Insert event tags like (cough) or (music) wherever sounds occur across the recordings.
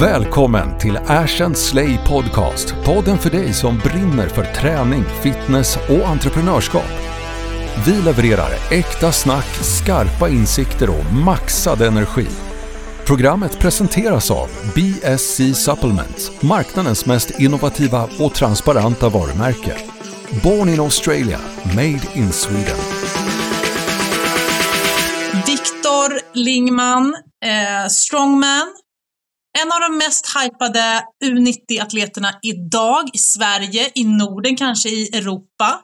Välkommen till Ash and Slay Podcast. Podden för dig som brinner för träning, fitness och entreprenörskap. Vi levererar äkta snack, skarpa insikter och maxad energi. Programmet presenteras av BSC Supplements, marknadens mest innovativa och transparenta varumärke. Born in Australia, made in Sweden. Viktor Lingman, eh, strongman. En av de mest hypade U90-atleterna idag i Sverige, i Norden, kanske i Europa.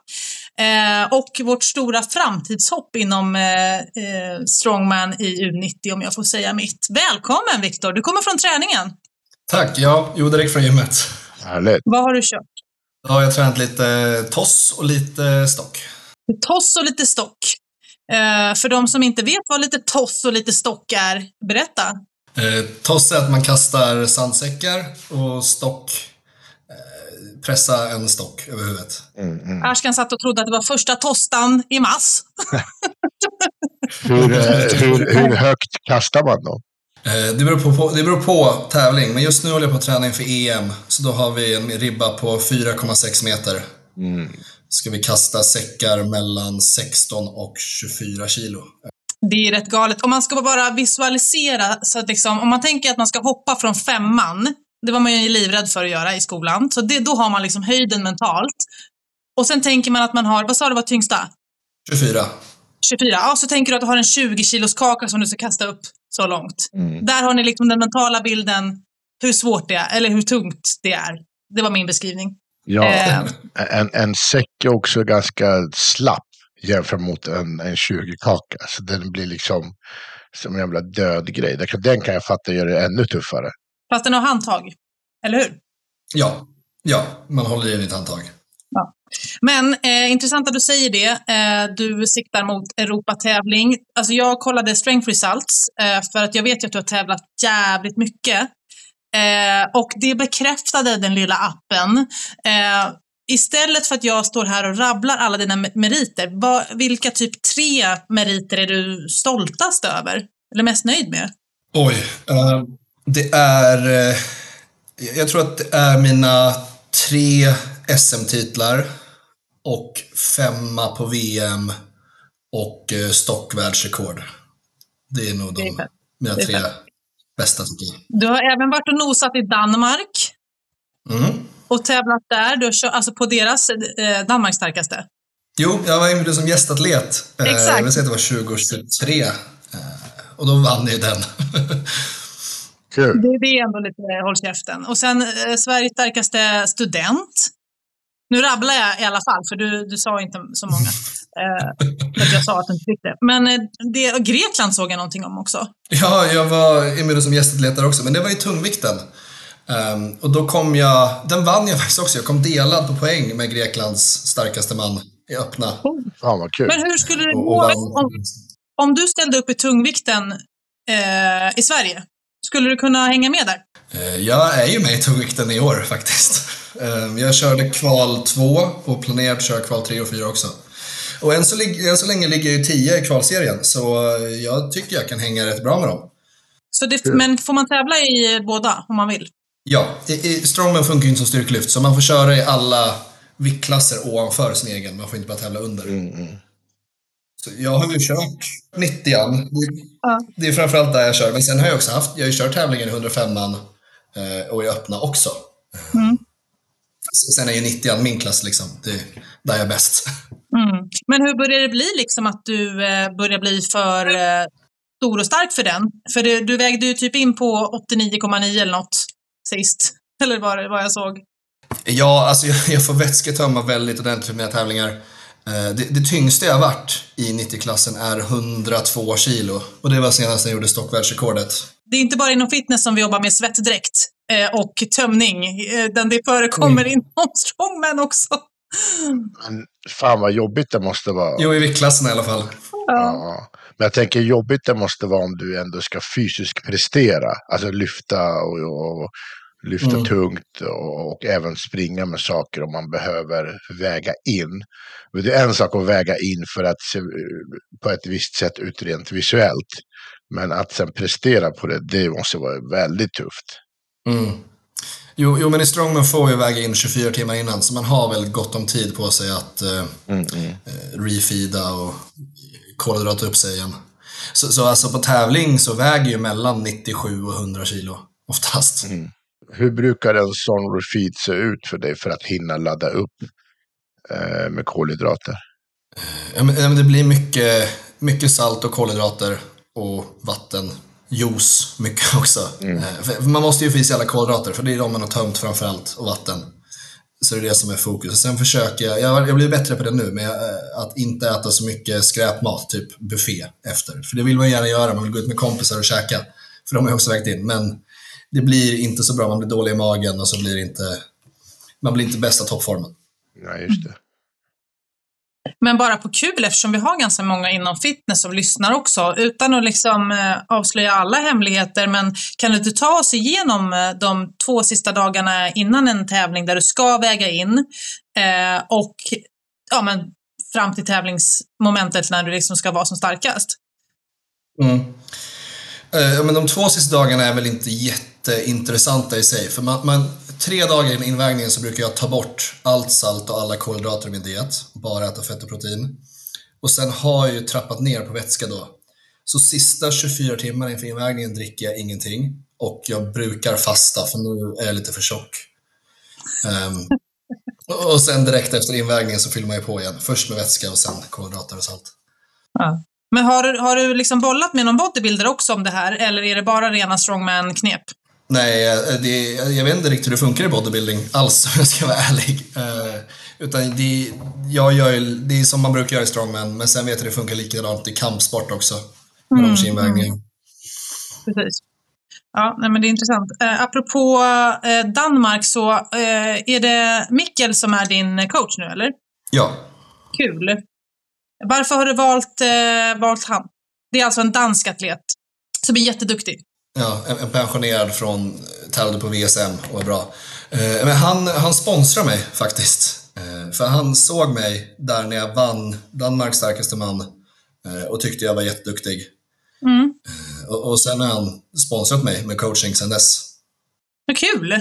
Eh, och vårt stora framtidshopp inom eh, eh, strongman i U90 om jag får säga mitt. Välkommen Viktor, du kommer från träningen. Tack, ja, jo direkt från gymmet. Härligt. Vad har du kört? Ja, jag har tränat lite toss och lite stock. Toss och lite stock. Eh, för de som inte vet vad lite toss och lite stock är, berätta. Eh, toss är att man kastar sandsäckar och stock eh, pressa en stock över huvudet. Mm, mm. Ashkan satt och trodde att det var första tostan i mass. (laughs) Hur, eh, hur, hur högt kastar man då? Eh, det, beror på, på, det beror på tävling, men just nu håller jag på att träna inför EM. Så då har vi en ribba på 4,6 meter. Mm. Ska vi kasta säckar mellan 16 och 24 kilo. Det är rätt galet. Om man ska bara visualisera, så att liksom, om man tänker att man ska hoppa från femman, det var man ju livrädd för att göra i skolan, så det, då har man liksom höjden mentalt. Och sen tänker man att man har, vad sa du var tyngsta? 24. 24. Ja, så tänker du att du har en 20 kilos kaka som du ska kasta upp så långt. Mm. Där har ni liksom den mentala bilden, hur svårt det är, eller hur tungt det är. Det var min beskrivning. Ja, Eh. en, en säck är också ganska slapp jämfört mot en, en 20-kaka. Så den blir liksom som en jävla död grej. Den kan- Den kan jag fatta gör det ännu tuffare. Fast den har handtag. Eller hur? Ja, ja, man håller i ett handtag. Men eh, intressant att du säger det. Eh, du siktar mot Europatävling. Alltså jag kollade strength results eh, för att jag vet ju att du har tävlat jävligt mycket. Eh, och det bekräftade den lilla appen. Istället för att jag står här och rabblar alla dina me- meriter, vad, vilka typ tre meriter är du stoltast över? Eller mest nöjd med? Oj. eh, det är... eh, jag tror att det är mina tre SM-titlar och femma på VM och uh, stockvärldsrekord. Det är nog Det är de, mina Det är tre fett. bästa tycker. Du har även varit och nosat i Danmark Mm. Och tävlat där. Du kört, alltså på deras, eh, Danmarks starkaste. Jo, jag var inbjuden som gästatlet. Eh, Exakt. Jag vill säga att det var 2023. eh, Och då vann jag den. (laughs) Kul. Det, det är ändå lite eh, håll käften. Och sen eh, Sveriges starkaste student. Nu rabblar jag i alla fall, för du, du sa inte så många. (laughs) Eh, för att jag sa att du inte fick det. Men eh, det, och Grekland såg jag någonting om också. Ja, jag var inbjuden som gästatlet där också, men det var i tungvikten. Ehm, och då kom jag, den vann jag (laughs) faktiskt också. Jag kom delad på poäng med Greklands starkaste man i öppna. Fan vad kul. Men hur skulle det gå om, om du ställde upp i tungvikten eh, i Sverige? Skulle du kunna hänga med där? Eh, Jag är ju med i tungvikten i år faktiskt. Ehm, Jag körde kval 2 och planerat att köra kval 3 och 4 också. Och än så, än så länge ligger jag ju 10 i kvalserien, så jag tycker jag kan hänga rätt bra med dem. Så det, men får man tävla i båda om man vill? Ja, i, i, strongman funkar ju inte som styrkelyft, så man får köra i alla viktklasser ovanför sin egen. Man får inte bara tävla under. Mm, mm. Så jag har ju kört 90 Det, Ja. det är framförallt där jag kör, men sen har jag också haft, jag har ju kört tävlingen i 105an eh, och i öppna också. Mm. Så Sen är ju 90 min klass liksom, det är där jag är bäst. Mm. Men hur börjar det bli liksom att du eh, börjar bli för eh, stor och stark för den? För du vägde ju typ in på 89,9 eller något sist. (laughs) Eller vad, det- vad jag såg. Ja, alltså jag, jag får vätsketömma väldigt ordentligt för mina tävlingar. Eh, det, det tyngsta jag varit i 90-klassen är 102 kilo. Och det var senast jag gjorde stockvärldsrekordet. Det är inte bara inom fitness som vi jobbar med svettdräkt eh, och tömning. Eh, utan det förekommer Mm. inom strongman också. Men fan vad jobbigt det måste vara. Jo, i viktklassen i alla fall. Ja. Men jag tänker jobbigt det måste vara om du ändå ska fysiskt prestera. Alltså lyfta och, och lyfta Mm. tungt och, och även springa med saker om man behöver väga in. Men det är en sak att väga in för att se på ett visst sätt ut rent visuellt. Men att sen prestera på det, det måste vara väldigt tufft. Mm. Jo, jo, men i strongman får vi väga in 24 timmar innan, så man har väl gott om tid på sig att eh, Mm, mm. eh, refeeda och kolhydrata upp sig igen. Så, så alltså på tävling så väger ju mellan 97 och 100 kilo oftast. Mm. Hur brukar en sån refeed se ut för dig för att hinna ladda upp eh, med kolhydrater? Ja, men, ja, men det blir mycket, mycket salt och kolhydrater och vatten. Juice mycket (laughs) också. Eh, för- för man måste ju få i sig alla kolhydrater, för det är de man har tömt framförallt, och vatten. Så det är det som är fokus. Och sen försöker jag, jag, jag blir bättre på det nu, men jag, eh, att inte äta så mycket skräpmat, typ buffé, efter. För det vill man gärna göra, man vill gå ut med kompisar och käka. För de har också vägt in. Men det blir inte så bra, man blir dålig i magen och så blir det inte, man blir inte bästa toppformen. Nej, just det. Men bara på kul eftersom vi har ganska många inom fitness som lyssnar också. Utan att liksom eh, avslöja alla hemligheter, men kan du inte ta oss igenom eh, de två sista dagarna innan en tävling där du ska väga in eh, och ja, men fram till tävlingsmomentet när du liksom ska vara som starkast? Mm. Eh, men de två sista dagarna är väl inte jätteintressanta i sig. För man, man, tre dagar innan invägningen så brukar jag ta bort allt salt och alla kolhydrater i min diet. Bara äta fett och protein. Och sen har jag ju trappat ner på vätska då. Så sista 24 timmar inför invägningen dricker jag ingenting. Och jag brukar fasta för nu är jag lite för tjock. Um, och- sen direkt efter invägningen så fyller man ju på igen. Först med vätska och sen kolhydrater och salt. Ja. Men har du, har du liksom bollat med någon bodybuilder också om det här, eller är det bara rena strongman-knep? Nej, det, jag vet inte riktigt hur det funkar i bodybuilding alls (laughs) om jag ska vara ärlig. Eh, utan det, jag gör det är som man brukar göra i strongman, men sen vet jag att det funkar likadant i kampsport också. Med Mm, invägningen. Precis. Ja, nej, men det är intressant. Eh, apropå eh, Danmark så eh, är det Mikkel som är din coach nu, eller? Ja, Kul. Varför har du valt, eh, valt han? Det är alltså en dansk atlet som är jätteduktig. Ja en, en pensionerad från tävlade på VSM och är bra. Eh, men han, han sponsrar mig faktiskt. Eh, för han såg mig där när jag vann Danmarks starkaste man eh, och tyckte jag var jätteduktig. Mm. Och, och sen har han sponsrat mig med coaching sen dess. Vad kul!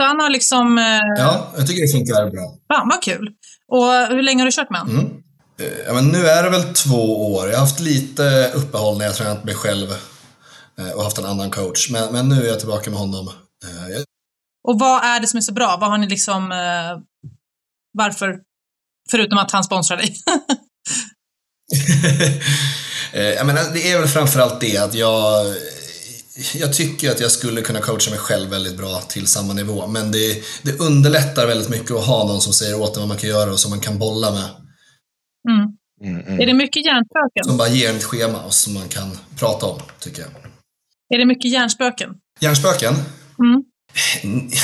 Så han har liksom... Eh, Ja, jag tycker det funkar bra. Fan vad kul! Och hur länge har du kört med honom? Mm. Eh, Ja, men nu är det väl två år. Jag har haft lite uppehåll när jag tränat mig själv eh, och haft en annan coach. Men, men nu är jag tillbaka med honom. Eh, Och vad är det som är så bra? Vad har ni liksom... Eh, varför? Förutom att han sponsrar dig. (laughs) Eh, jag menar, det är väl framförallt det att jag, jag tycker att jag skulle kunna coacha mig själv väldigt bra till samma nivå. Men det, det underlättar väldigt mycket att ha någon som säger åt en vad man kan göra och som man kan bolla med. Mm. Mm, mm. Är det mycket hjärnspöken? Som bara ger ett schema och som man kan prata om, tycker jag. Är det mycket hjärnspöken? Hjärnspöken? Mm.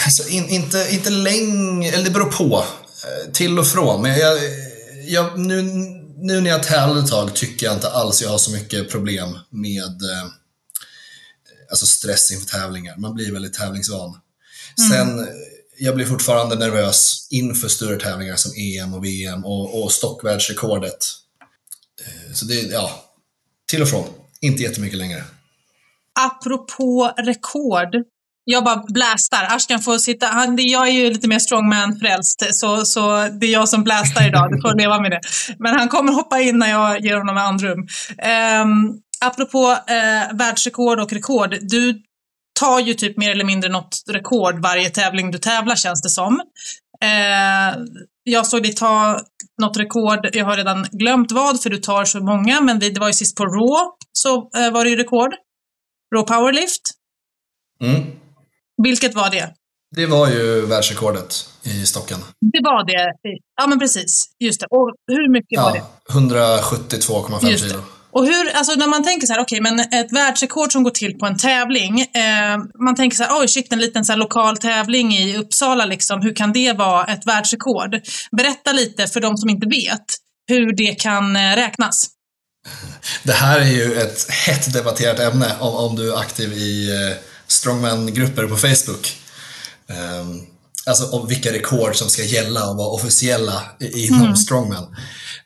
Alltså, in, inte, inte länge, eller det beror på. Eh, Till och från. Men jag, jag, nu, nu när jag tävlar ett tag tycker jag inte alls jag har så mycket problem med eh, alltså stress inför tävlingar. Man blir väldigt tävlingsvan. Sen, eh, jag blir fortfarande nervös inför större tävlingar som EM och VM och, och stockvärldsrekordet. Så det, ja, till och från. Inte jättemycket längre. Apropå rekord. Jag bara blästar. Ashkan får sitta... Han, jag är ju lite mer strongman-frälst, så, så det är jag som blästar idag. Du får leva med det. Men han kommer hoppa in när jag ger honom andrum. Um, apropå uh, världsrekord och rekord. Du tar ju typ mer eller mindre något rekord varje tävling du tävlar, känns det som. Eh, jag såg dig ta något rekord, jag har redan glömt vad, för du tar så många, men vi, det var ju sist på Raw, så eh, var det ju rekord. Raw powerlift. Mm. Vilket var det? Det var ju världsrekordet i stocken. Det var det. Ja, men precis. Just det. Och hur mycket var det? Ja, 172,5 Just det. kilo. Och hur, alltså när man tänker så här, okej, men ett världsrekord som går till på en tävling. Eh, man tänker så här, oj shit, en liten så här, lokal tävling i Uppsala, liksom, hur kan det vara ett världsrekord? Berätta lite för de som inte vet hur det kan eh, räknas. Det här är ju ett hett debatterat ämne om, om du är aktiv i eh, strongman-grupper på Facebook. Ehm, alltså om vilka rekord som ska gälla och vara officiella inom strongman.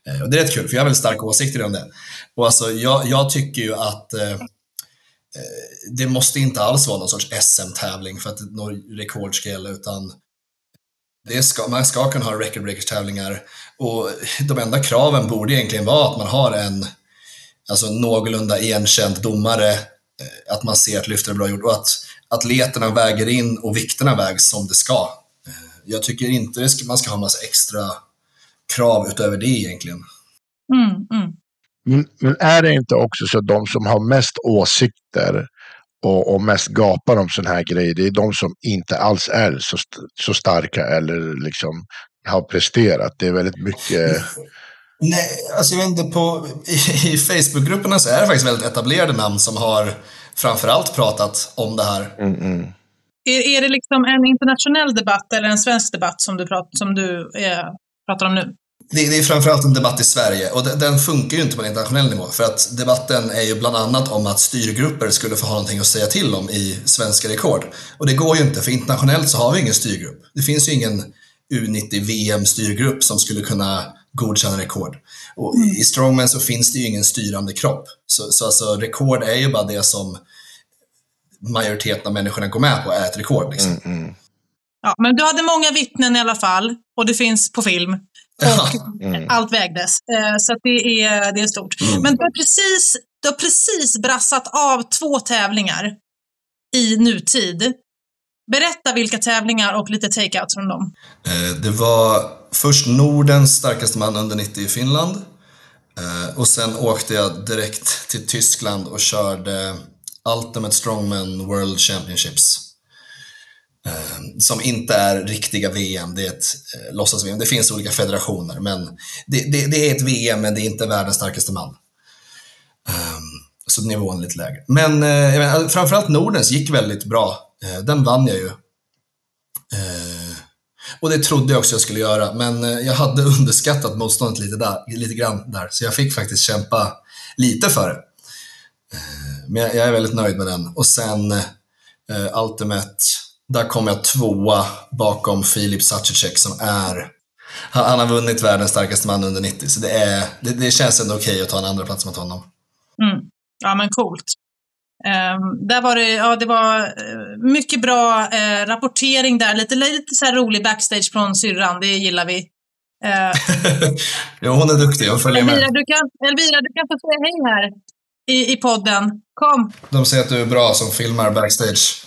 Eh, och det är rätt kul, för jag har väldigt starka åsikter om det. Och alltså, jag, jag tycker ju att eh, det måste inte alls vara någon sorts SM-tävling för att något rekord ska gälla, utan det ska, man ska kunna ha record breakers-tävlingar. Och de enda kraven borde egentligen vara att man har en alltså, någorlunda igenkänd domare, eh, att man ser att lyftet är bra gjort och att atleterna väger in och vikterna vägs som det ska. Eh, jag tycker inte det ska, man ska ha massa extra krav utöver det egentligen. Mm, mm. Men, men är det inte också så att de som har mest åsikter och, och mest gapar om sådana här grejer, det är de som inte alls är så, så starka eller liksom har presterat. Det är väldigt mycket... (laughs) Nej, alltså jag vet inte, på, i, i Facebookgrupperna så är det faktiskt väldigt etablerade namn som har framförallt pratat om det här. Mm, mm. Är, är det liksom en internationell debatt eller en svensk debatt som du, prat, som du eh, pratar om nu? Det, det är framförallt en debatt i Sverige och den, den funkar ju inte på en internationell nivå för att debatten är ju bland annat om att styrgrupper skulle få ha någonting att säga till om i svenska rekord. Och det går ju inte för internationellt så har vi ingen styrgrupp. Det finns ju ingen U90 VM-styrgrupp som skulle kunna godkänna rekord. Och i strongman så finns det ju ingen styrande kropp. Så, så alltså rekord är ju bara det som majoriteten av människorna går med på är ett rekord. Liksom. Mm, mm. Ja, men du hade många vittnen i alla fall och det finns på film. Och Mm. allt vägdes. Eh, så att det, är, det är stort. Men du har, precis, du har precis brassat av två tävlingar i nutid. Berätta vilka tävlingar och lite takeouts från dem. Eh, Det var först Nordens starkaste man under 90 i Finland. Eh, Och sen åkte jag direkt till Tyskland och körde Ultimate Strongman World Championships. Eh, Som inte är riktiga VM, det är ett eh, låtsas-VM. Det finns olika federationer, men det, det, det är ett VM, men det är inte världens starkaste man. Eh, Så nivån är lite lägre. Men eh, menar, framförallt Nordens gick väldigt bra. Eh, Den vann jag ju. Eh, och det trodde jag också jag skulle göra, men eh, jag hade (laughs) underskattat motståndet lite, där, lite grann där, så jag fick faktiskt kämpa lite för det. Eh, men jag, är väldigt nöjd med den. Och sen eh, eh Ultimate, där kom jag tvåa bakom Filip Sacicek som är han, har vunnit världens starkaste man under 90, så det, är, det, det känns ändå okej att ta en andra plats mot honom. Mm. Ja, men coolt. Um, där var det, ja, det var eh, mycket bra eh, rapportering där. Lite, lite så här rolig backstage från syrran, det gillar vi. (laughs) Uh, jo, hon är duktig, hon följer Elvira, med. du kan, Elvira, du kan få säga hej här i, i podden. Kom! De säger att du är bra som filmar backstage.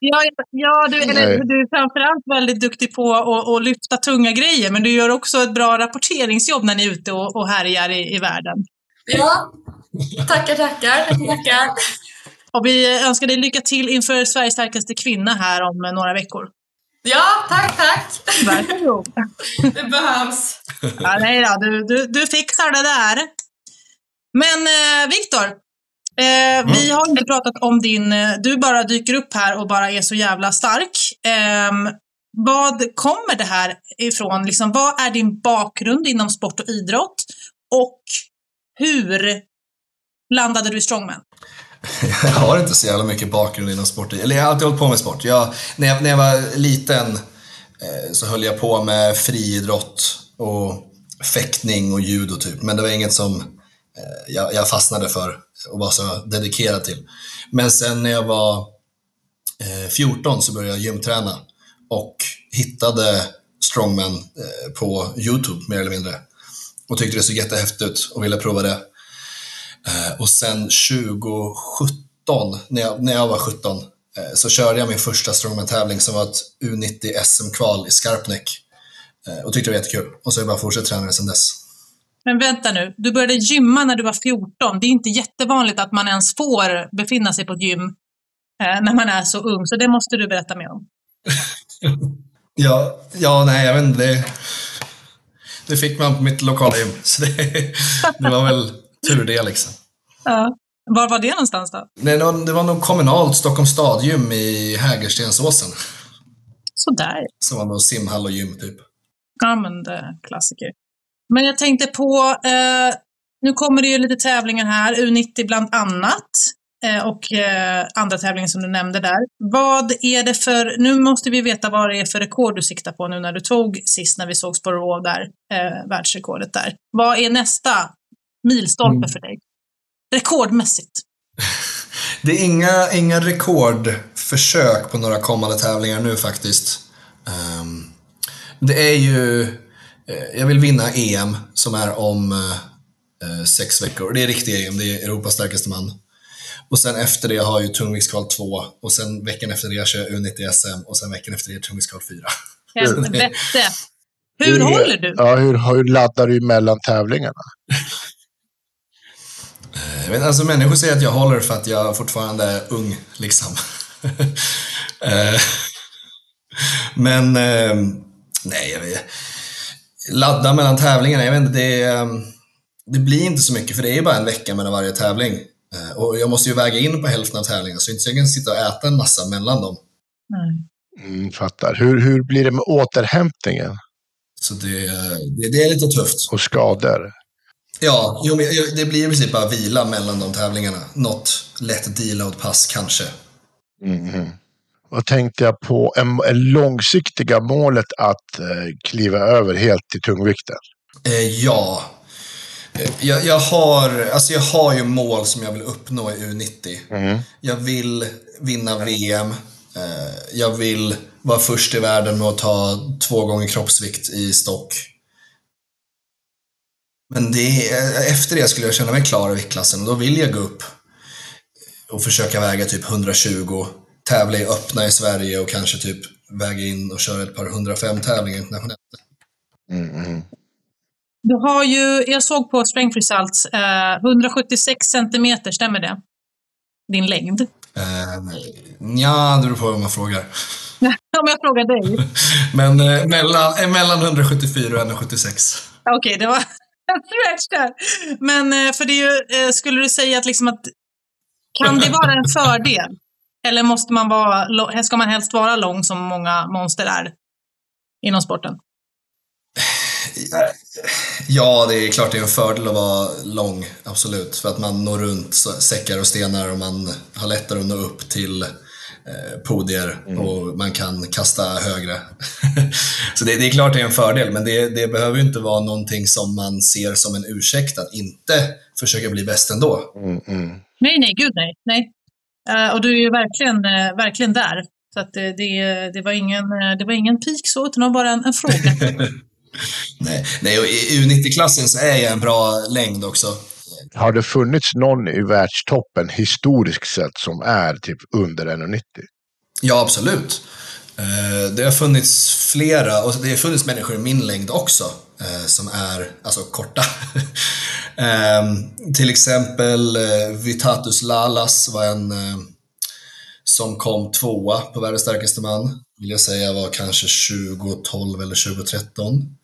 Ja, ja du, eller, du är framförallt väldigt duktig på att, att lyfta tunga grejer, men du gör också ett bra rapporteringsjobb när ni är ute och, och härjar i, i världen. Ja, tackar, tackar. tackar. Och vi önskar dig lycka till inför Sveriges starkaste kvinna här om några veckor. Ja, tack, tack. Varsågod. Det behövs. Ja, nej då, du, du, du fixar det där. Men eh, Viktor, eh, vi har inte pratat om din... eh, Du bara dyker upp här och bara är så jävla stark. Ehm, vad kommer det här ifrån? Liksom, vad är din bakgrund inom sport och idrott? Och hur landade du i strongman? (laughs) Jag har inte så jävla mycket bakgrund inom sport. Eller jag har alltid hållit på med sport. Jag, när, jag, när jag var liten eh, så höll jag på med friidrott och fäktning och judo typ. Men det var inget som eh, jag, jag fastnade för och var så dedikerad till. Men sen när jag var eh, 14 så började jag gymträna och hittade strongman på YouTube mer eller mindre. Och tyckte det såg jättehäftigt ut och ville prova det. Eh, och sen 2017, när jag, när jag var 17, eh, så körde jag min första strongman-tävling som var ett U90 SM-kval i Skarpnäck. Eh, och tyckte det var jättekul. Och så har jag bara fortsatt träna det sedan dess. Men vänta nu, du började gymma när du var 14. Det är inte jättevanligt att man ens får befinna sig på ett gym när man är så ung, så det måste du berätta mer om. (laughs) Ja, ja nej, jag vet inte. Det, det fick man på mitt lokala gym. (laughs) Så det, det var väl tur det liksom. Ja. Var var det någonstans då? Nej, det var, det var nog kommunalt Stockholms stadgym i Hägerstensåsen. Sådär. Som var någon simhall och gym typ. Ja, men det är klassiker. Men jag tänkte på, eh, nu kommer det ju lite tävlingar här, U90 bland annat. Eh, och eh, andra tävlingar som du nämnde där. Vad är det för, nu måste vi veta vad det är för rekord du siktar på nu när du tog sist när vi sågs på Raw där, eh, världsrekordet där. Vad är nästa milstolpe Mm. för dig? Rekordmässigt. Det är inga, inga rekordförsök på några kommande tävlingar nu faktiskt. Um, det är ju, eh, jag vill vinna EM som är om eh, sex veckor. Det är riktiga EM, det är Europas starkaste man. Och sen efter det har jag ju tungviktskval 2 och sen veckan efter det kör jag U90 SM och sen veckan efter det tungviktskval 4. Helvete. (laughs) Hur håller du? Ja, hur, hur laddar du mellan tävlingarna? Jag vet, alltså människor säger att jag håller för att jag fortfarande är ung, liksom. (laughs) Eh, Men, eh, nej, jag vet Ladda mellan tävlingarna, jag vet inte, det, eh, det blir inte så mycket för det är bara en vecka mellan varje tävling. Eh, och jag måste ju väga in på hälften av tävlingarna så inte så jag kan sitta och äta en massa mellan dem. Mm, fattar. Hur, hur blir det med återhämtningen Så det, det, det är lite tufft. och skador? Ja, jo, men det blir i princip bara vila mellan de tävlingarna. Något lätt deload-pass kanske. Mhm. Och tänkte jag på en, en långsiktiga målet att eh, kliva över helt till tungvikten. Eh, ja. Eh, Jag, jag, har, alltså jag har ju mål som jag vill uppnå i U90. Jag vill vinna VM. Eh, jag vill vara först i världen med att ta två gånger kroppsvikt i stock. Men det, är- efter det skulle jag känna mig klar i viktklassen och då vill jag gå upp och försöka väga typ 120, tävla i öppna i Sverige och kanske typ väga in och köra ett par 105 tävlingar internationellt. Mhm. Du har ju, jag såg på Strength Results, eh, 176 centimeter, stämmer det? Din längd. Eh, ja, det beror på vad man frågar. (laughs) Om jag frågar dig. (laughs) Men eh, mellan, eh, mellan 174 och 176. Okej, det var (laughs) Men eh, för det är ju, eh, skulle du säga att liksom att, kan det vara en fördel? Eller måste man vara, ska man helst vara lång som många monster är inom sporten? Ja, det är klart det är en fördel att vara lång, absolut. För att man når runt säckar och stenar och man har lättare att nå upp till eh, podier och man kan kasta högre. (laughs) så det, det är klart det är en fördel, men det, det behöver ju inte vara någonting som man ser som en ursäkt att inte försöka bli bäst ändå. Mm, mm. Nej, nej, gud nej. nej. Eh, och du är ju verkligen, eh, verkligen där. Så att det, det, det, var ingen, det var ingen pik så, utan det var bara en, en fråga. (laughs) Nej, nej och i U90-klassen så är jag en bra längd också. Har det funnits någon i världstoppen historiskt sett som är typ under 1,90? Ja, absolut. Eh, det har funnits flera, och det har funnits människor i min längd också, eh, som är alltså korta. (laughs) Ehm, till exempel eh, Vitatus Lalas var en som kom tvåa på världens starkaste man. Vill jag säga var kanske 2012 eller 2013.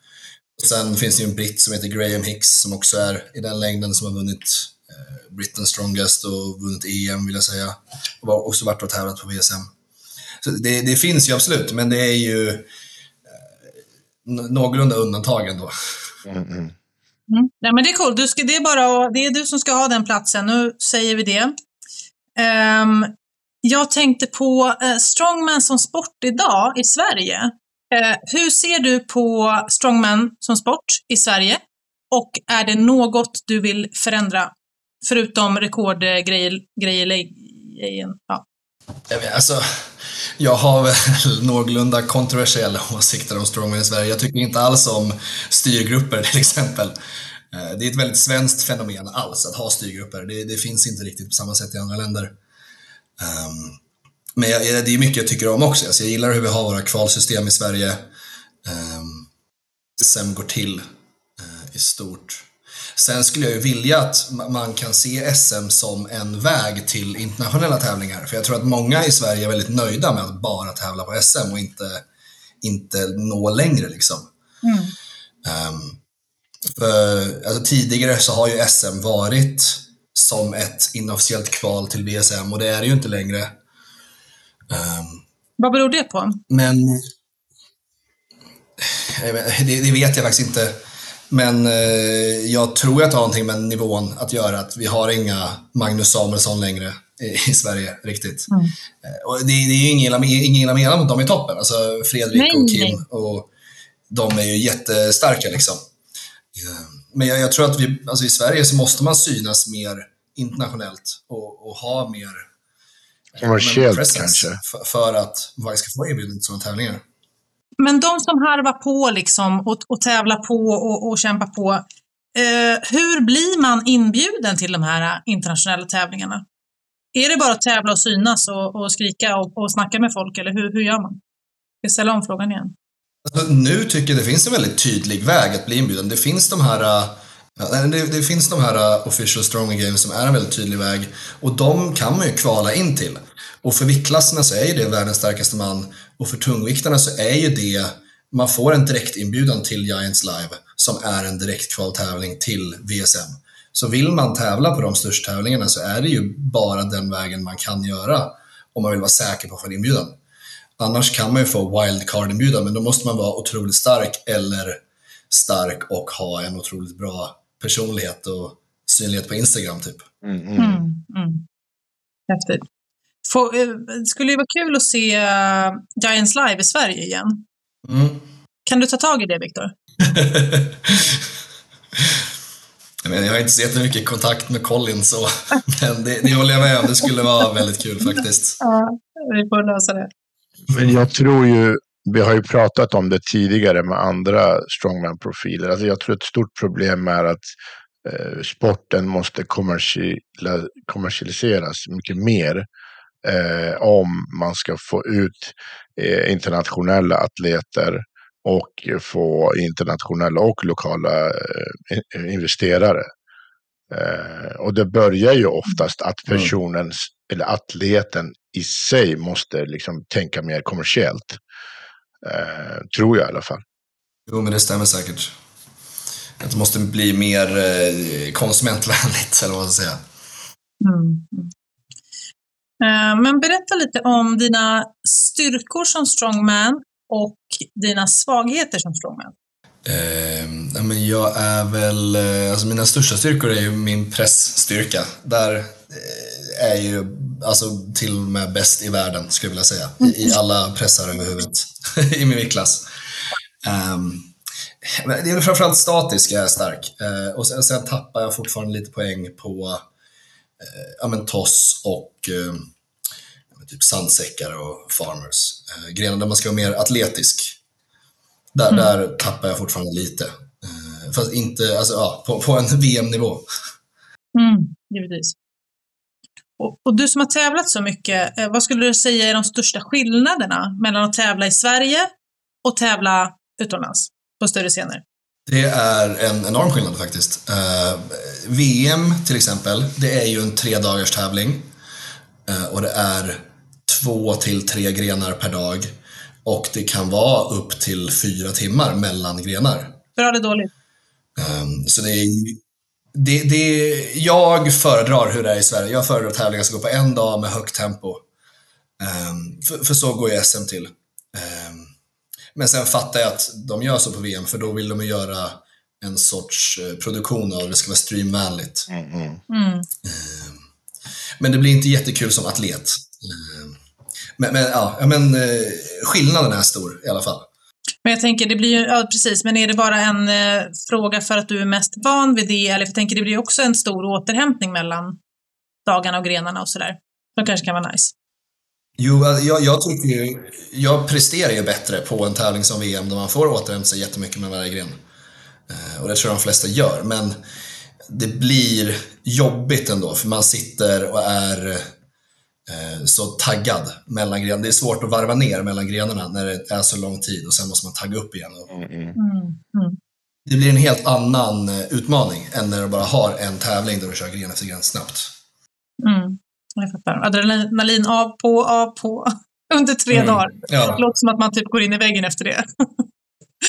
Sen finns det ju en britt som heter Graham Hicks som också är i den längden som har vunnit eh, Britain Strongest och vunnit EM vill jag säga. Och har också varit och tävlat på VSM. Så det, det finns ju absolut, men det är ju eh, någorlunda undantag ändå. Mm, mm. Mm. Ja, men det är coolt. Du ska, det, är bara, det är du som ska ha den platsen. Nu säger vi det. Ehm, jag tänkte på eh, strongman som sport idag i Sverige. Eh, hur ser du på strongman som sport i Sverige? Och är det något du vill förändra? Förutom rekordgrejer. Ja. Jag, alltså, jag har väl (laughs) någorlunda kontroversiella åsikter om strongman i Sverige. Jag tycker inte alls om styrgrupper (laughs) till exempel. Eh, det är ett väldigt svenskt fenomen alls att ha styrgrupper. Det, det finns inte riktigt på samma sätt i andra länder. Um, men jag, det är mycket jag tycker om också. Alltså jag gillar hur vi har våra kvalsystem i Sverige. Um, SM går till eh, i stort. Sen skulle jag ju vilja att ma- man kan se SM som en väg till internationella tävlingar. För jag tror att många i Sverige är väldigt nöjda med att bara tävla på SM och inte, inte nå längre liksom. Ehm, för, alltså, tidigare så har ju SM varit som ett inofficiellt kval till VSM och det är det ju inte längre. Ehm, Vad beror det på? men det, det vet jag faktiskt inte. Men eh, jag tror att det har någonting med nivån att göra. Att vi har inga Magnus Samuelsson längre i, i Sverige riktigt. Eh, och det, det är ju ingen illa, menat mot dem i toppen. Alltså Fredrik Nej, och Kim. nej. Och de är ju jättestarka liksom. Eh, Men jag, jag tror att vi, alltså i Sverige så måste man synas mer internationellt och, och ha mer Kommersiellt kanske. För, för att man ska få erbjudanden till sådana tävlingar. Men de som harvar på liksom och, och tävlar på och, och kämpar på, eh, hur blir man inbjuden till de här internationella tävlingarna? Är det bara att tävla och synas och, och skrika och, och snacka med folk, eller hur, hur gör man? Jag ställer om frågan igen. Alltså, nu tycker jag det finns en väldigt tydlig väg att bli inbjuden. Det finns de här äh, ja, det, det finns de här uh, official stronger games som är en väldigt tydlig väg och de kan man ju kvala in till. Och för viktklasserna så är ju det världens starkaste man och för tungviktarna så är ju det, man får en direkt inbjudan till Giants Live som är en direkt kvaltävling till VSM. Så vill man tävla på de största tävlingarna så är det ju bara den vägen man kan göra om man vill vara säker på att få en inbjudan. Annars kan man ju få wildcard-inbjudan, men då måste man vara otroligt stark eller stark och ha en otroligt bra personlighet och synlighet på Instagram typ. Mm, mm. Mm, mm. Häftigt. Få, eh, det skulle ju vara kul att se eh, Giants live i Sverige igen. Mm. Kan du ta tag i det, Viktor? (laughs) jag, menar, jag har inte så jättemycket kontakt med Colin så, (laughs) men det, det håller jag med om. Det skulle vara väldigt kul faktiskt. Ja, vi får lösa det. Men jag tror ju, vi har ju pratat om det tidigare med andra strongman-profiler. Alltså jag tror ett stort problem är att eh, sporten måste kommersiella, kommersialiseras mycket mer eh, om man ska få ut eh, internationella atleter och få internationella och lokala eh, investerare. Eh, och det börjar ju oftast att Mm. personens, eller atleten i sig måste liksom tänka mer kommersiellt. Eh, tror jag i alla fall. Jo, men det stämmer säkert. Att det måste bli mer eh, konsumentvänligt, eller vad man ska säga. Mm. Eh, Men berätta lite om dina styrkor som strongman och dina svagheter som strongman. Eh, men jag är väl, eh, alltså mina största styrkor är ju min pressstyrka. Där eh, är ju alltså, till och med bäst i världen, skulle jag vilja säga. I, i alla pressar över huvudet (laughs) i min viktklass. Um, men det är framförallt statisk jag är stark. Eh, och sen, sen tappar jag fortfarande lite poäng på eh, ja, men toss och men typ sandsäckar och farmers. Eh, grenar där man ska vara mer atletisk. Där, Mm. där tappar jag fortfarande lite. Eh, fast inte, alltså ja, på, på en (laughs) VM-nivå. Mm, givetvis. Och, du som har tävlat så mycket, eh, vad skulle du säga är de största skillnaderna mellan att tävla i Sverige och tävla utomlands på större scener? Det är en enorm skillnad faktiskt. Eh, VM till exempel, det är ju en tre dagars tävling. Eh, och det är två till tre grenar per dag. Och det kan vara upp till fyra timmar mellan grenar. Bra eller dåligt? Um, så det är det, det, jag föredrar hur det är i Sverige. Jag föredrar att tävlingar ska gå på en dag med högt tempo. Ehm, för, för så går ju SM till. Ehm, men sen fattar jag att de gör så på VM, för då vill de göra en sorts eh, produktion av det. Ska vara streamvänligt. Mm. Men det blir inte jättekul som atlet. Ehm, men, men, ja, ja, men eh, skillnaden är stor i alla fall. Men jag tänker, det blir ju, ja precis, men är det bara en eh, fråga för att du är mest van vid det? Eller för jag tänker, det blir ju också en stor återhämtning mellan dagarna och grenarna och sådär. Som kanske kan vara nice. Jo, jag, jag tycker ju, jag presterar ju bättre på en tävling som VM där man får återhämta sig jättemycket med varje gren. Eh, och det tror jag de flesta gör, men det blir jobbigt ändå för man sitter och är så taggad mellan grenarna. Det är svårt att varva ner mellan grenarna när det är så lång tid och sen måste man tagga upp igen. Mm. Mm. Det blir en helt annan eh, utmaning än när du bara har en tävling där du kör gren efter gren snabbt. Mm. Jag fattar. Adrenalin av, på, av, på. (laughs) Under tre Mm. dagar. Det Ja. låter som att man typ går in i väggen efter det.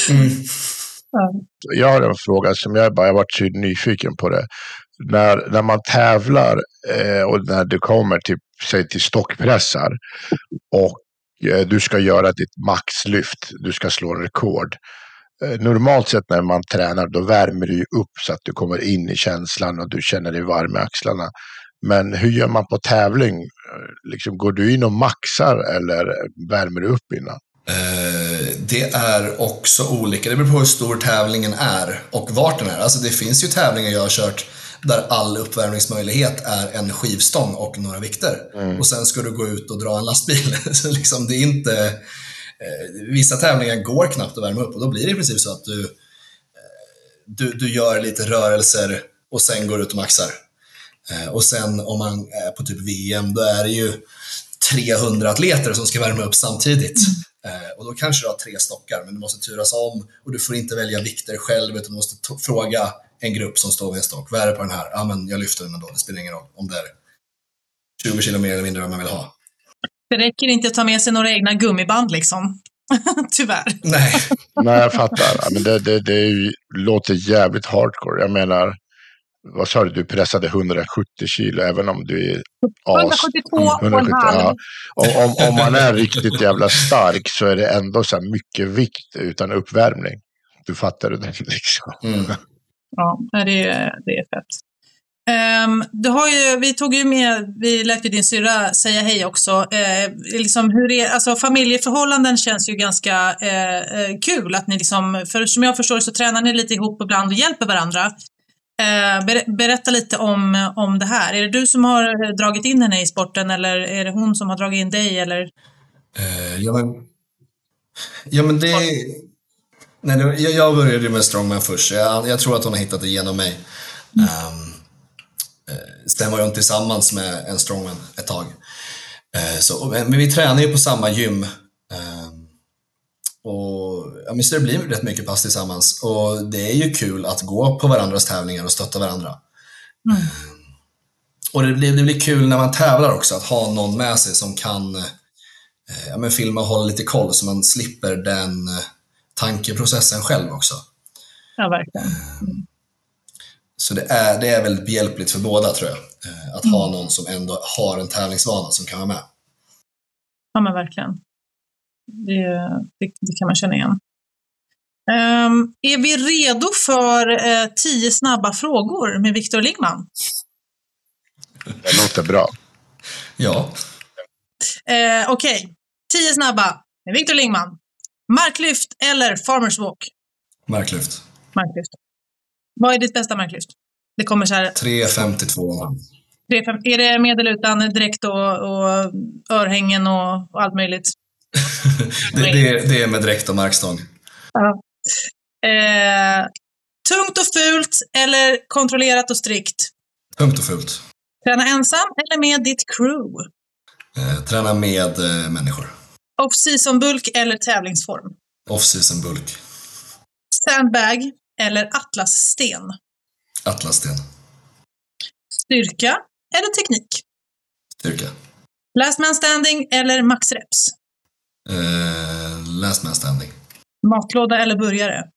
Mm. (laughs) Ja. Jag har en fråga som jag bara jag varit så nyfiken på det. När, när man tävlar eh, och när du kommer till, säg till stockpressar och eh, du ska göra ditt maxlyft, du ska slå en rekord. Eh, normalt sett när man tränar då värmer du upp så att du kommer in i känslan och du känner dig varm i axlarna. Men hur gör man på tävling? Eh, liksom, går du in och maxar eller värmer du upp innan? Eh, det är också olika. Det beror på hur stor tävlingen är och vart den är. Alltså det finns ju tävlingar jag har kört där all uppvärmningsmöjlighet är en skivstång och några vikter. Mm. Och sen ska du gå ut och dra en lastbil. (laughs) så liksom, det är inte... Eh, vissa tävlingar går knappt att värma upp och då blir det i princip så att du, eh, du, du gör lite rörelser och sen går ut och maxar. Eh, och sen om man är på typ VM, då är det ju 300 atleter som ska värma upp samtidigt. Eh, och då kanske du har tre stockar, men du måste turas om och du får inte välja vikter själv, utan du måste fråga en grupp som står vid en stock. Vad är det på den här? Ja, men jag lyfter den ändå, det spelar ingen roll om det är 20 kilo mer eller mindre än vad man vill ha. Det räcker inte att ta med sig några egna gummiband liksom. (laughs) Tyvärr. Nej, Nej, jag fattar. Men det, det, det är ju, låter jävligt hardcore. Jag menar, vad sa du, du pressade 170 kilo även om du är as... 172 och en 170, halv. ja. om, om, om man är riktigt jävla stark så är det ändå så här mycket vikt utan uppvärmning. Du fattar det liksom. mm. Ja, det är, det är fett. Ehm, du har ju, vi tog ju med, vi lät ju din syrra säga hej också. Eh, liksom hur är, alltså familjeförhållanden känns ju ganska eh, kul. Att ni liksom, för som jag förstår så tränar ni lite ihop ibland och hjälper varandra. Eh, ber, berätta lite om, om det här. Är det du som har dragit in henne i sporten eller är det hon som har dragit in dig? Eller? Ja, men, ja, men det... Nej, jag, jag började med strongman först, jag, jag tror att hon har hittat det genom mig. Um, eh, sen var jag tillsammans med en strongman ett tag. Eh, så, men vi tränar ju på samma gym. Ehm, och, ja, men så det blir rätt mycket pass tillsammans. Och det är ju kul att gå på varandras tävlingar och stötta varandra. Mm. Och det blir, det blir kul när man tävlar också, att ha någon med sig som kan eh, ja, men filma och hålla lite koll så man slipper den eh, tankeprocessen själv också. Ja, verkligen. Så det är, det är väldigt behjälpligt för båda tror jag. Eh, Att ha någon som ändå har en tävlingsvana som kan vara med. Ja, men verkligen. Det, det, det kan man känna igen. Ehm, är vi redo för eh, tio snabba frågor med Viktor Lingman? Det låter bra. Ja, Eh, Okej, tio snabba med Viktor Lingman. Marklyft eller farmers walk? marklyft. Marklyft. Vad är ditt bästa marklyft? Det kommer så här, 3.52. tre, fem, är det med eller utan dräkt och, och örhängen och, och allt möjligt? (laughs) det, det, är, det är med dräkt och markstång. Eh, tungt och fult eller kontrollerat och strikt? Tungt och fult. Träna ensam eller med ditt crew? Eh, träna med eh, människor. Off-season bulk eller tävlingsform? Off-season bulk. Sandbag eller atlassten? Atlassten. Styrka eller teknik? Styrka. Last man standing eller maxreps? Eh, last man standing. Matlåda eller burgare? (laughs)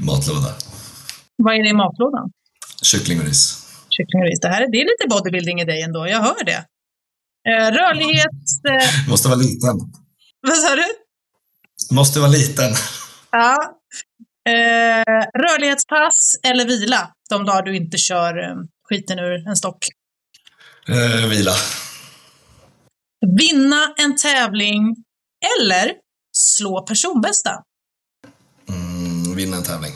Matlåda. Vad är det i matlådan? Kyckling och ris. Kyckling och ris. Det, här, är- det är lite bodybuilding i dig ändå, jag hör det. Eh, rörlighet... Eh, Måste vara liten. vad sa du? Måste vara liten. Ja. Eh, rörlighetspass eller vila? De dagar du inte kör skiten ur en stock. Vila. Vinna en tävling eller slå personbästa. Mm, vinna en tävling.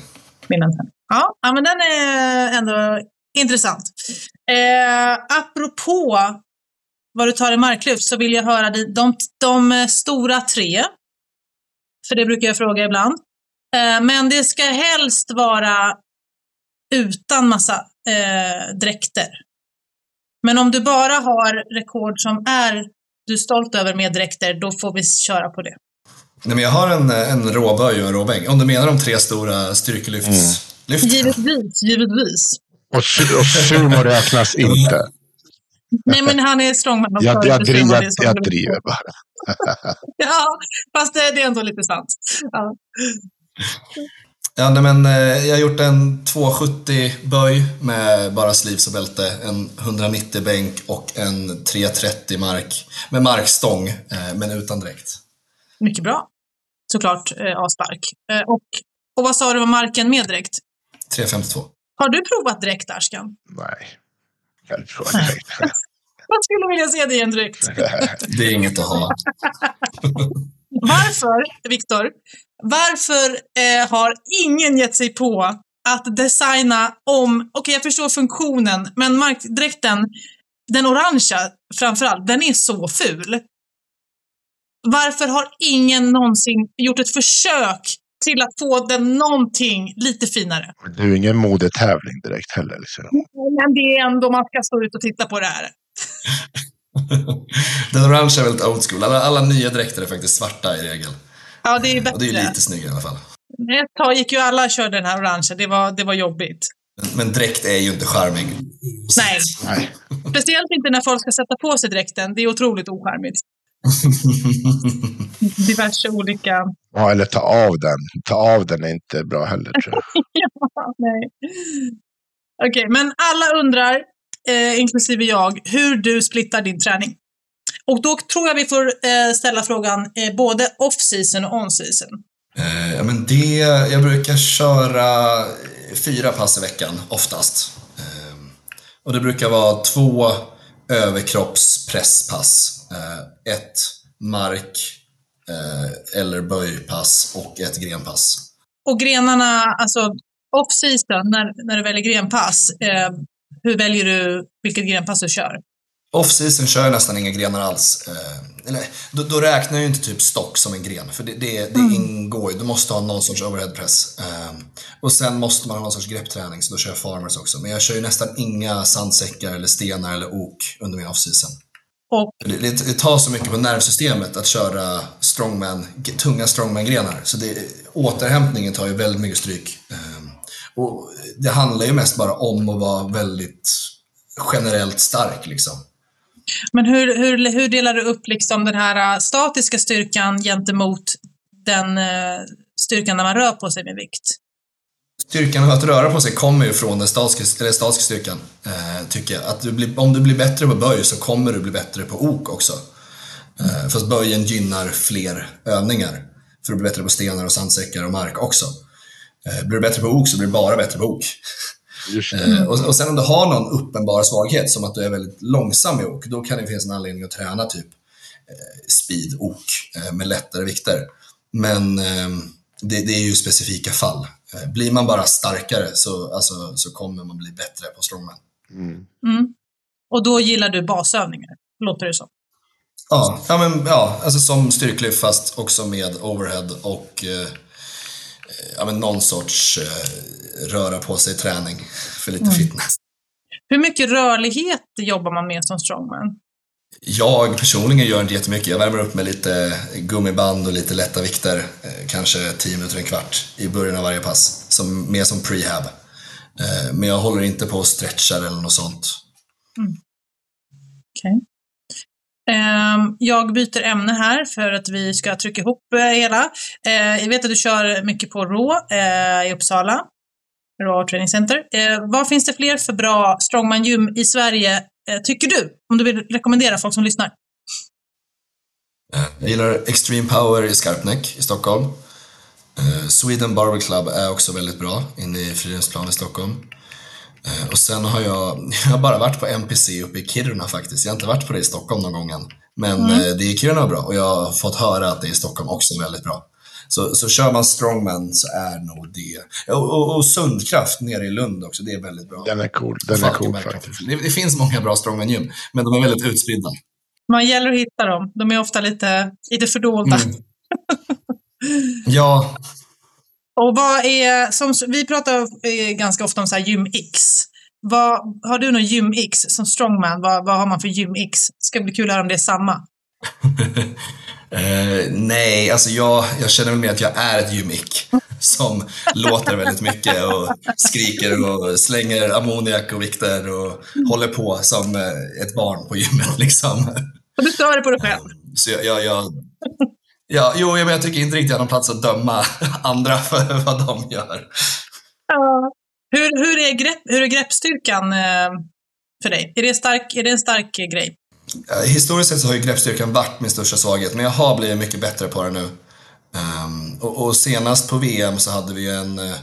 Vinna en tävling. Ja, men den är ändå intressant. Eh, apropå vad du tar i marklyft så vill jag höra de, de, de stora tre. För det brukar jag fråga ibland. Eh, men det ska helst vara utan massa eh, dräkter. Men om du bara har rekord som är du är stolt över med dräkter, då får vi köra på det. Nej, men jag har en, en råböj och en råbänk. Om du menar de tre stora styrkelyfts... lyft. Givetvis, givetvis. Och, och sumo räknas inte. Nej, men han är strongman. och Jag, jag, sumo, jag, det är så jag driver bara. (laughs) Ja, fast det, det är ändå lite sant. Ja. Ja, nej, men, eh, jag har gjort en 270 böj med bara sleeves och bälte, en 190 bänk och en 330 mark med markstång, eh, men utan dräkt. Mycket bra. Såklart eh, A-stark. Eh, och, och vad sa du om marken med dräkt? 352. Har du provat dräkt, Arskan? Nej. Inte. Jag skulle vilja se dig i en dräkt. Det är inget att ha. Varför, Viktor, varför eh, har ingen gett sig på att designa om, okej okay, jag förstår funktionen, men markdräkten, den orangea framförallt, den är så ful. Varför har ingen någonsin gjort ett försök till att få den någonting lite finare? Det är ju ingen modetävling direkt heller. Liksom. Men det är ändå man ska stå ut och titta på det här. (laughs) den orangea är väldigt old school. Alla, alla nya dräkter är faktiskt svarta i regel. Ja, det är bättre. Och det är lite snyggare i alla fall. Ett tag gick ju alla och körde den här orangea. Det var, det var jobbigt. Men, men dräkt är ju inte charmig. Nej. Nej. Speciellt inte när folk ska sätta på sig dräkten. Det är otroligt ocharmigt. (laughs) Diverse olika... Ja, eller ta av den. Ta av den är inte bra heller tror jag. (laughs) ja, nej. Okej, okay, men alla undrar, eh, inklusive jag, hur du splittar din träning. Och då tror jag vi får eh, ställa frågan eh, både off-season och on-season. Eh, ja, men det, jag brukar köra fyra pass i veckan oftast. Eh, och det brukar vara två överkroppspresspass. Eh, ett mark eller böjpass och ett grenpass. Och grenarna, alltså off-season, när, när du väljer grenpass, hur väljer du vilket grenpass du kör? Off-season kör jag nästan inga grenar alls. Eh, eller, då, då, räknar jag ju inte typ stock som en gren, för det, det, det mm. ingår ju. Du måste ha någon sorts overheadpress. Eh, och sen måste man ha någon sorts greppträning, så då kör jag farmers också. Men jag kör ju nästan inga sandsäckar eller stenar eller ok under min off-season. Och... Det, det, tar så mycket på nervsystemet att köra strongman, tunga strongman-grenar. Så det, återhämtningen tar ju väldigt mycket stryk. Eh, och det handlar ju mest bara om att vara väldigt generellt stark liksom. Men hur, hur, hur delar du upp liksom den här äh, statiska styrkan gentemot den uh, styrkan när man rör på sig med vikt? Styrkan att röra på sig kommer ju från den statiska, eller statiska styrkan, eh, tycker jag. Att du blir, om du blir bättre på böj så kommer du bli bättre på ok också. Eh, fast böjen gynnar fler övningar. För att bli bättre på stenar och sandsäckar och mark också. Eh, blir du bättre på ok så blir du bara bättre på ok. Eh, och, och sen om du har någon uppenbar svaghet, som att du är väldigt långsam i ok, då kan det finnas en anledning att träna typ eh, speed ok eh, med lättare vikter. Men eh, det, det, är ju specifika fall. Eh, blir man bara starkare så, alltså, så kommer man bli bättre på strongman. Mm. Mm. Och då gillar du basövningar, låter det som. Ja, ja, men, ja alltså som styrklyft fast också med overhead och eh, ja, men någon sorts eh, röra på sig träning för lite mm. fitness. Hur mycket rörlighet jobbar man med som strongman? Jag personligen gör inte jättemycket. Jag värmer upp med lite gummiband och lite lätta vikter. Eh, kanske 10 minuter, en kvart i början av varje pass. Som, mer som prehab. Eh, men jag håller inte på och stretchar eller något sånt. Mm. Okay. Ehm, jag byter ämne här för att vi ska trycka ihop eh, hela. Jag vet att du kör mycket på RÅ i Uppsala. RÅ Training Center. Vad finns det fler för bra strongman gym i Sverige, tycker du? Om du vill rekommendera folk som lyssnar. Jag gillar Extreme Power i Skarpnäck i Stockholm. Sweden Barber Club är också väldigt bra inne i Fridhemsplan i Stockholm. Eh, och sen har jag, (laughs) jag har bara varit på NPC uppe i Kiruna faktiskt. Jag har inte varit på det i Stockholm någon gång än. Men mm. Eh, det i Kiruna bra och jag har fått höra att det i Stockholm också är väldigt bra. Så, så kör man strongman så är nog det. Och, och, och Sundkraft nere i Lund också, det är väldigt bra. Den är cool, den är cool faktiskt. Det, det, finns många bra strongman-gym, men de är väldigt utspridda. Man gäller att hitta dem. De är ofta lite, lite fördolda. Mm. (laughs) ja, och vad är, som, vi pratar eh, ganska ofta om så här gym X. Vad, har du någon gym X som strongman? Vad, vad har man för gym X? Ska bli kul att höra om det är samma. (laughs) uh, nej, alltså jag, jag känner mer att jag är ett gymmick som låter väldigt mycket och skriker och slänger ammoniak och vikter och håller på som eh, ett barn på gymmet. Liksom. Och du stör dig på dig själv? Så jag, jag, jag Ja, jo, men jag tycker inte riktigt jag har någon plats att döma andra för vad de gör. Ja. Hur, hur, är, grepp, hur är greppstyrkan eh, för dig? Är det, stark, är det en stark grej? Historiskt sett så har ju greppstyrkan varit min största svaghet, men jag har blivit mycket bättre på det nu. Um, och, och, senast på VM så hade vi en uh,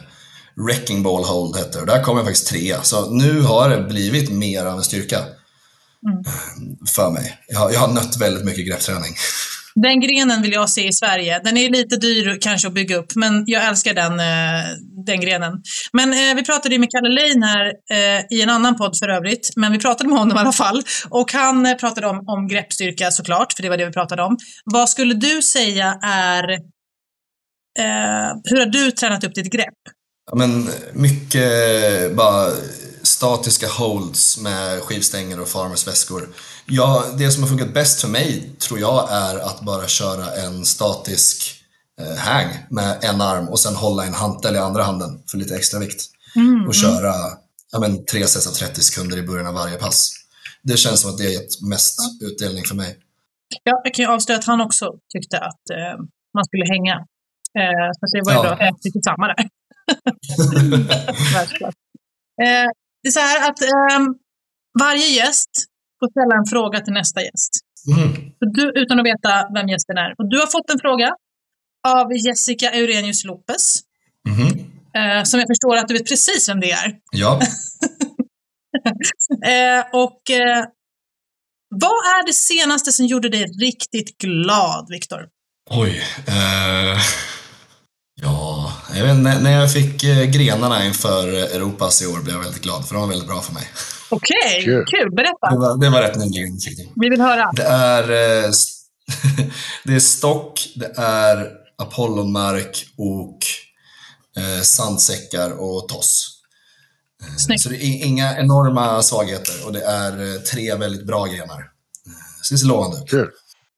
wrecking ball hold, hette det. Där kom jag faktiskt trea. Så nu har det blivit mer av en styrka mm. um, för mig. Jag, jag har nött väldigt mycket greppträning. (laughs) Den grenen vill jag se i Sverige. Den är lite dyr kanske att bygga upp, men jag älskar den, eh, den grenen. Men eh, vi pratade ju med Kalle Lein här eh, i en annan podd för övrigt, men vi pratade med honom i alla fall. Och han eh, pratade om, om greppstyrka såklart, för det var det vi pratade om. Vad skulle du säga är, eh, hur har du tränat upp ditt grepp? Ja, men mycket bara statiska holds med skivstänger och farmers väskor. Ja, det som har funkat bäst för mig tror jag är att bara köra en statisk eh, hang med en arm och sen hålla en hantel i andra handen för lite extra vikt. Mm, och köra ja, men, tre set av 30 sekunder i början av varje pass. Det känns som att det har gett mest utdelning för mig. Ja, jag kan ju avslöja att han också tyckte att eh, man skulle hänga. Eh, så det var ju Ja. bra att vi tyckte samma där. (laughs) (laughs) Eh, det är så här att ehm, varje gäst får ställa en fråga till nästa gäst. Mm. Du, utan att veta vem gästen är. Och du har fått en fråga av Jessica Eurenius Lopez. Eh, som jag förstår att du vet precis vem det är. Ja. (laughs) Eh, och eh, vad är det senaste som gjorde dig riktigt glad, Viktor? Oj. Ja, jag vet när jag fick grenarna inför Europas i år blev jag väldigt glad, för de var väldigt bra för mig. Okej, Kul. kul. Berätta. Det var, det var rätt nyligen. Vi vill höra. Det är, eh, (laughs) det är stock, det är apollonmark, ok, eh, sandsäckar och toss. Eh, Snyggt. Så det är inga enorma svagheter och det är eh, tre väldigt bra grenar. Så det ser lovande ut. Kul.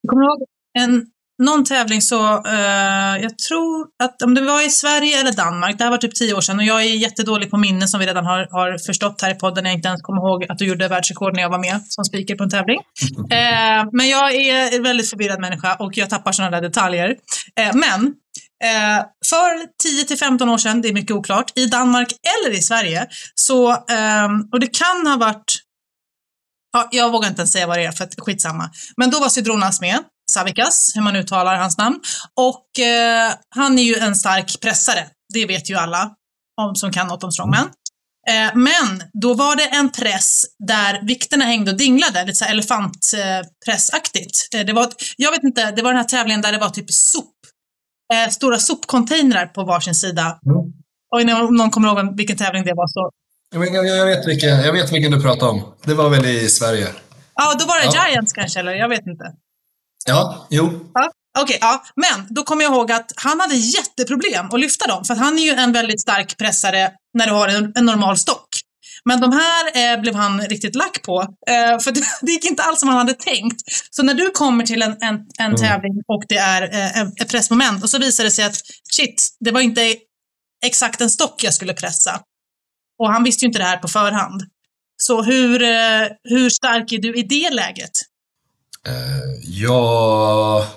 Jag kommer ihåg en, någon tävling så, eh, jag tror att om det var i Sverige eller Danmark, det här var typ tio år sedan och jag är jättedålig på minne som vi redan har, har förstått här i podden. Jag inte ens kommer ihåg att du gjorde världsrekord när jag var med som speaker på en tävling. (laughs) Eh, men jag är en väldigt förvirrad människa och jag tappar sådana där detaljer. Eh, men eh, för 10 till 15 år sedan, det är mycket oklart, i Danmark eller i Sverige, så, eh, och det kan ha varit Ja, jag vågar inte ens säga vad det är för att skitsamma. Men då var Sidronas med, Savikas, hur man uttalar hans namn. Och eh, han är ju en stark pressare. Det vet ju alla om, som kan något om strongman. Eh, men då var det en press där vikterna hängde och dinglade, lite så här elefantpressaktigt. Eh, det var, jag vet inte, det var den här tävlingen där det var typ sop. Eh, stora sopcontainrar på varsin sida. Mm. Och om någon kommer ihåg vilken tävling det var så Jag, vet- jag, vet vilken, jag vet vilken du pratar om. Det var väl i Sverige? Ja, då var det Ja. Giants kanske, eller jag vet inte. Ja, jo. Ja, Okej, ja. Men då kommer jag ihåg att han hade jätteproblem att lyfta dem. För att han är ju en väldigt stark pressare när du har en, en normal stock. Men de här eh, blev han riktigt lack på. Eh, för det, (laughs) det gick inte alls som han hade tänkt. Så när du kommer till en, en, en tävling och det är eh, ett pressmoment och så visar det sig att shit, det var inte exakt en stock jag skulle pressa. Och han visste ju inte det här på förhand. Så hur, eh, hur stark är du i det läget? Eh, ja...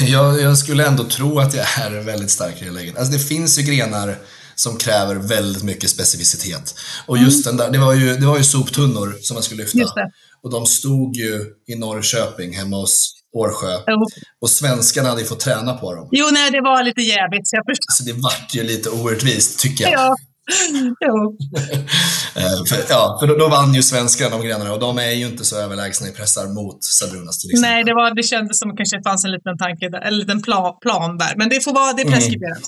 (laughs) jag, jag skulle ändå tro att jag är väldigt stark i det läget. Alltså det finns ju grenar som kräver väldigt mycket specificitet. Och just den där, det var ju, det var ju soptunnor som man skulle lyfta. Och de stod ju i Norrköping hemma hos Årsjö. Jo. Och svenskarna hade ju fått träna på dem. Jo, nej, det var lite jävligt, så jag förstår. Så det vart ju lite orättvist, tycker jag. Ja. Jo. Eh, för, ja, för då, då vann ju svenskarna de grenarna och de är ju inte så överlägsna i pressar mot Sabrunas till exempel. Nej, det, var, det kändes som att det kanske fanns en liten tanke där, en liten plan, plan där. Men det får vara, det är preskriberat.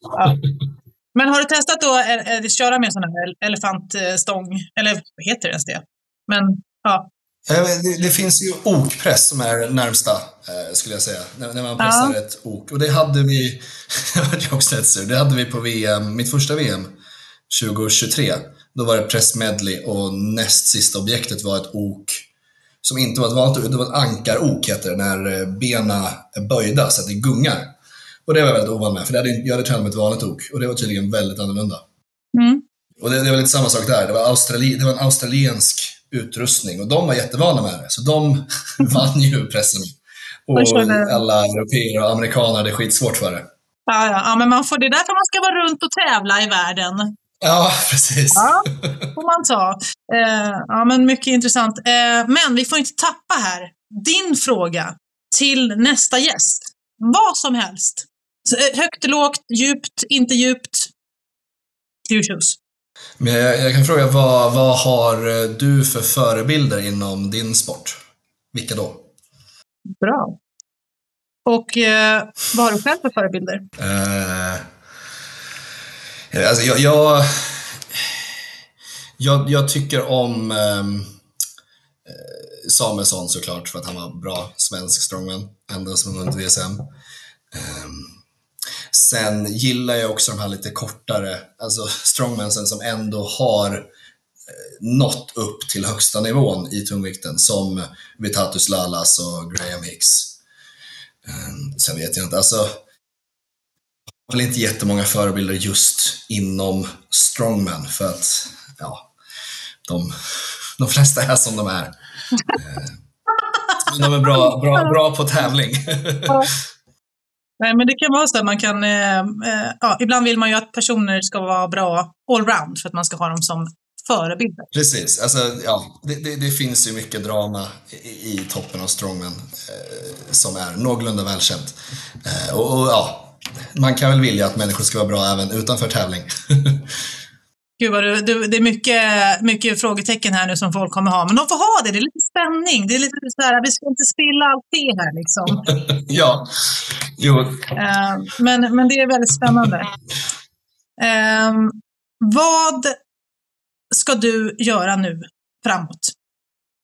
Ja. Men har du testat då eh, eh, köra med sån här el- elefantstång? Eller heter det ens det? Men ja, Det, det finns ju okpress som är närmsta, skulle jag säga, när, när man pressar ett ok. Och det hade vi, (laughs) det hade vi på VM, mitt första VM 2023. Då var det pressmedley och näst sista objektet var ett ok som inte var ett vanligt ok, det var ett ankarok heter det, när eh, benen är böjda så att det gungar. Och det var jag väldigt ovan med, för det hade, jag hade tränat med ett vanligt ok och det var tydligen väldigt annorlunda. Mm. Och det, det var lite samma sak där. Det var, Australi, det var en australiensk utrustning och de var jättevana med det. Så de (laughs) vann ju pressen. Och alla europeer och amerikaner hade skitsvårt för det. Ja, ja, ja, men man får, det är därför man ska vara runt och tävla i världen. Ja, (laughs) precis. Ja, får man ta. Eh, ja, men mycket intressant. Eh, men vi får inte tappa här din fråga till nästa gäst. Vad som helst. Eh, högt, lågt, djupt, inte djupt. You choose. Men jag, jag kan fråga, vad, vad har eh, du för förebilder inom din sport? Vilka då? Bra. Och eh, vad har du själv för förebilder? Eh, alltså jag, jag, jag, jag tycker om ehm, eh, Samuelsson såklart för att han var bra svensk strongman, ända som vunnit VSM. Eh, sen gillar jag också de här lite kortare, alltså strongmansen som ändå har eh, nått upp till högsta nivån i tungvikten som Vitatus Lalas och Graham Hicks. Ehm, sen vet jag inte, alltså väl inte jättemånga förebilder just inom strongman för att ja, de, de flesta är som de är. Eh, De är bra, bra, bra på tävling. Nej, men det kan vara så att man kan, eh, eh, ja, ibland vill man ju att personer ska vara bra allround för att man ska ha dem som förebilder. Precis, alltså, ja, det, det, det finns ju mycket drama i, i toppen av strongman eh, som är någorlunda välkänt. Eh, och, och ja, man kan väl vilja att människor ska vara bra även utanför tävling. (laughs) Gud vad du, du, det är mycket, mycket frågetecken här nu som folk kommer ha, men de får ha det. Det är lite spänning. Det är lite så här, vi ska inte spilla allt det här liksom. (laughs) ja, jo, Eh, men, men det är väldigt spännande. Eh, vad ska du göra nu framåt?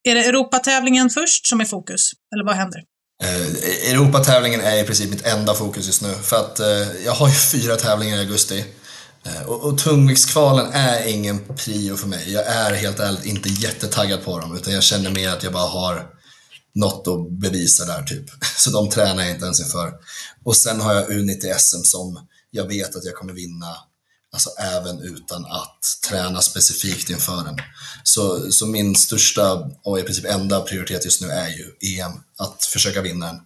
Är det Europatävlingen först som är fokus? Eller vad händer? Eh, Europatävlingen är i princip mitt enda fokus just nu. För att eh, jag har ju fyra tävlingar i augusti. Eh, och, och tungviktskvalen är ingen prio för mig. Jag är helt ärligt inte jättetaggad på dem. Utan jag känner mer att jag bara har något att bevisa där typ. (laughs) Så de tränar jag inte ens inför. Och sen har jag U90 SM som jag vet att jag kommer vinna. Alltså även utan att träna specifikt inför den. Så, så min största och i princip enda prioritet just nu är ju EM. Att försöka vinna den.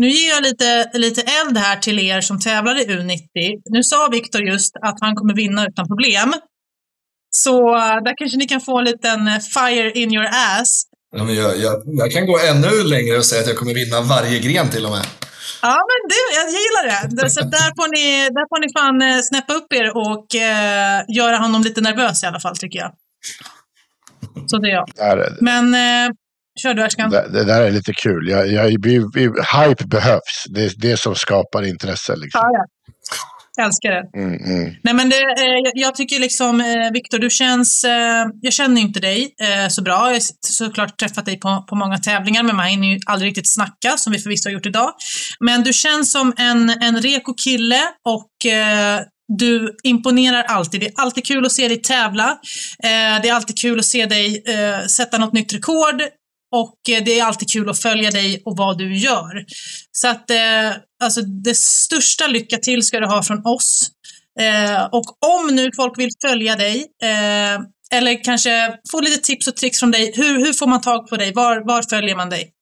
Nu ger jag lite, lite eld här till er som tävlar i U90. Nu sa Viktor just att han kommer vinna utan problem. Så eh, där kanske ni kan få en liten eh, fire in your ass. Ja, men jag, jag, jag kan gå ännu längre och säga att jag kommer vinna varje gren till och med. Ja, men det, jag gillar det. Så där får ni, där får ni fan eh, snäppa upp er och eh, göra honom lite nervös i alla fall, tycker jag. Så det är jag. Där, Men eh, kör du, Ashkan. det, det där är lite kul. Jag, jag, vi, vi, hype behövs. Det är det som skapar intresse. Liksom. Ja, ja. Jag älskar det. Mm, mm. Nej, men det, eh, jag- tycker liksom, eh, Viktor, du känns... Eh, jag känner inte dig eh, så bra. Jag har såklart träffat dig på, på många tävlingar, men man hinner ju aldrig riktigt snacka, som vi förvisso har gjort idag. Men du känns som en, en reko kille och eh, du imponerar alltid. Det är alltid kul att se dig tävla. Eh, det är alltid kul att se dig sätta något nytt rekord. Och eh, det är alltid kul att följa dig och vad du gör. Så att, eh, alltså det största lycka till ska du ha från oss. Eh, och om nu folk vill följa dig, eh, eller kanske få lite tips och tricks från dig, hur, hur får man tag på dig? Var, var följer man dig?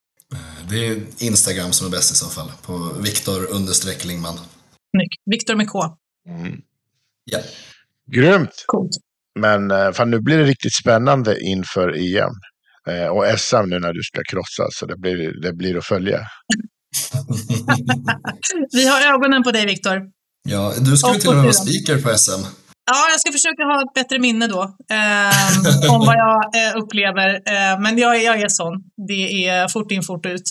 Det är Instagram som är bäst i så fall. På Viktor understreck Lingman. Snyggt. Viktor med K. Mm. Ja. Grymt! Coolt. Men eh, fan, nu blir det riktigt spännande inför EM. Eh, och SM nu när du ska krossa, så det blir, det blir att följa. (laughs) Vi har ögonen på dig, Viktor. ja, du skulle Och till och med vara speaker på SM. Ja, jag ska försöka ha ett bättre minne då ehm, om vad jag eh, upplever. Eh, men jag, jag är sån. Det är fort in, fort ut.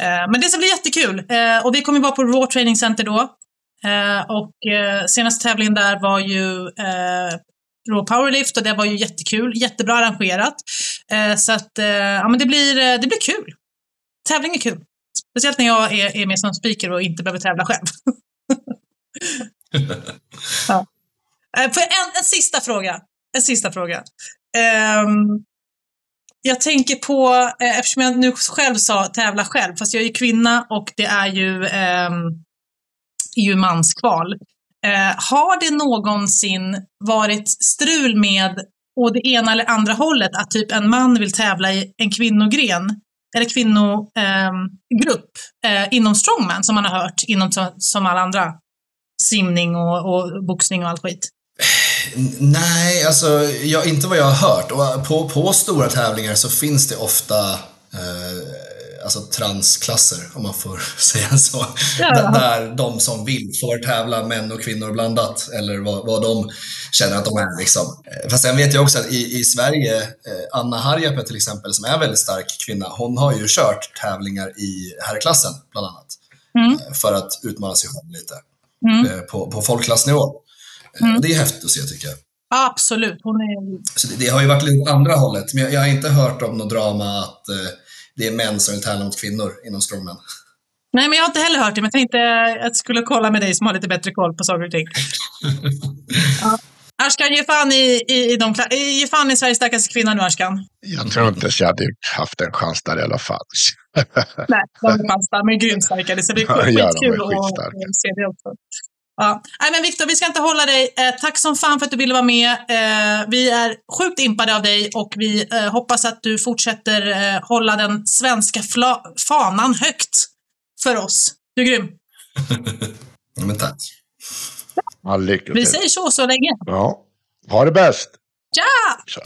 Eh, men det ska bli jättekul. Eh, och vi kommer vara på Raw Training Center då. Eh, och eh, senaste tävlingen där var ju eh, Raw Powerlift och det var ju jättekul. Jättebra arrangerat. Eh, så att, eh, ja men det blir, eh, det blir kul. Tävling är kul. Speciellt när jag är, är med som speaker och inte behöver tävla själv. (laughs) ja. Eh, en, en sista fråga? En sista fråga. Ehm, jag tänker på, eh, eftersom jag nu själv sa tävla själv, fast jag är ju kvinna och det är ju, ehm, ju manskval. Eh, har det någonsin varit strul med åt det ena eller andra hållet, att typ en man vill tävla i en kvinnogren eller kvinnogrupp ehm, eh, inom strongman som man har hört inom som, alla andra simning och, och boxning och allt skit? Nej, alltså jag, inte vad jag har hört. Och på, på stora tävlingar så finns det ofta eh, alltså transklasser, om man får (laughs) säga så. Ja. Där, de som vill får tävla män och kvinnor blandat, eller vad, vad de känner att de är. Liksom. Eh, Fast sen vet jag också att i, i Sverige, eh, Anna Harjapä till exempel, som är en väldigt stark kvinna, hon har ju kört tävlingar i herrklassen bland annat. Mm. eh, för att utmana sig själv lite Mm. på, på folkklassnivå. Mm. Det är häftigt att se tycker jag. Absolut. Hon är... Så det, det har ju varit lite andra hållet, men jag, jag har inte hört om något drama att eh, det är män som vill tävla mot kvinnor inom strongman. Nej, men jag har inte heller hört det, men jag tänkte att jag skulle kolla med dig som har lite bättre koll på saker och ting. (laughs) ja. Ashkan, ge fan i, i, i, de, ge fan i Sveriges starkaste kvinna nu, Ashkan. Jag tror inte så jag hade haft en chans där i alla fall. Nej, de är. De är grymt starka. Det ska bli skitkul att se det också. Ja. Nej, men Viktor, vi ska inte hålla dig. Eh, tack som fan för att du ville vara med. Eh, vi är sjukt impade av dig och vi eh, hoppas att du fortsätter eh, hålla den svenska fla- fanan högt för oss. Du är grym. (laughs) Ja, men tack. Lycka Vi säger så så länge. Ja. Ha det bäst! Ja! Så.